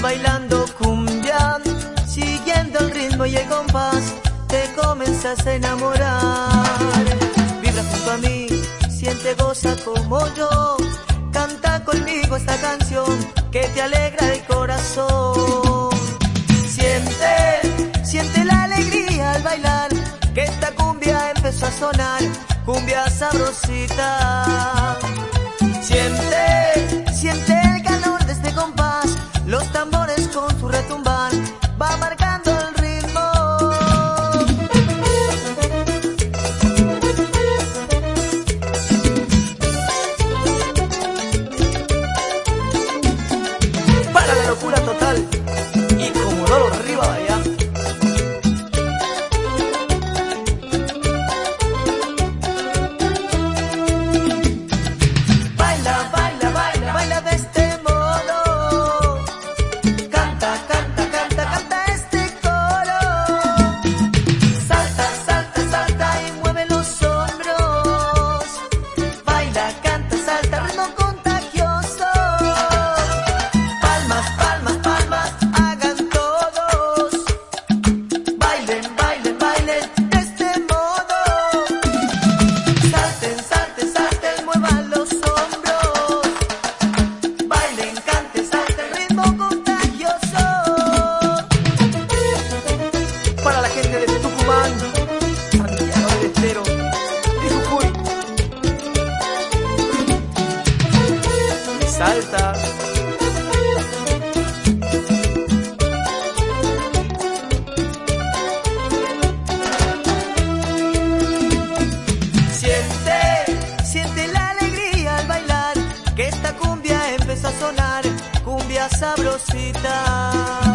bailando cumbia, siguiendo el ritmo y el compás, te comenzas a enamorar. Vibra junto a mí, siente, goza como yo, canta conmigo esta canción que te alegra el corazón. Siente, siente la alegría al bailar, que esta cumbia empezó a sonar, cumbia sabrosita. Siente, siente cumbia sabrosita.